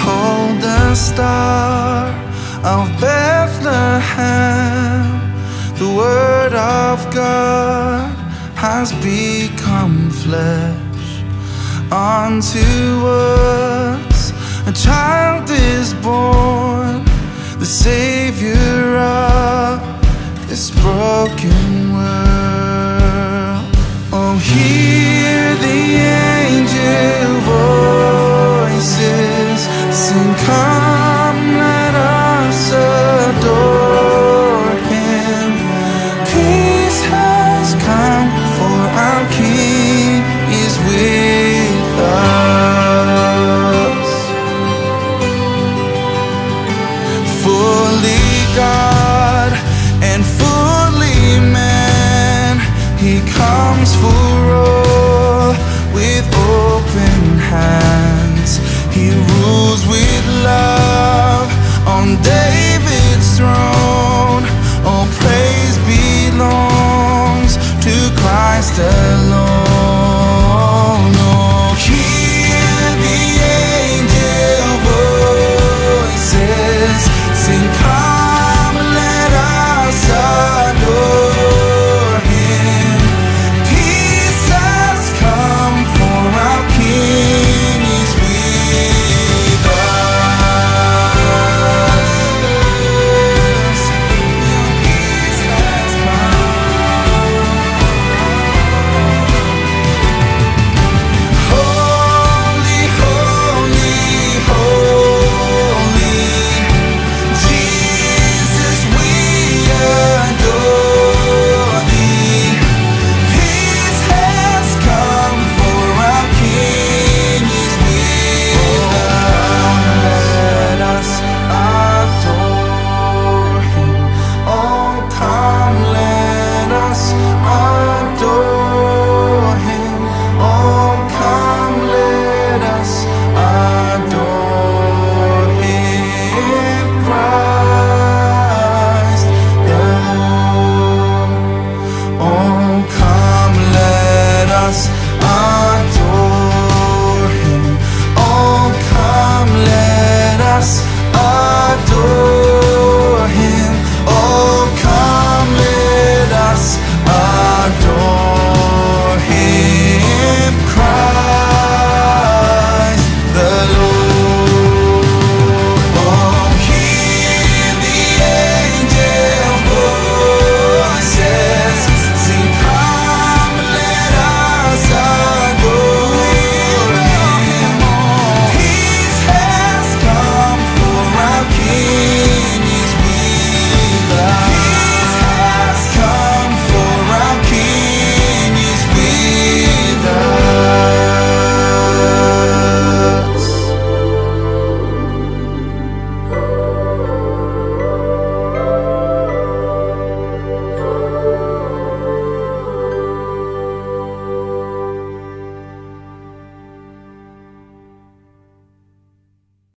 behold the star of Bethlehem. The Word of God has become flesh. Unto us a child is born, the Savior of this broken world. Oh, He man, he comes for all with open hands. He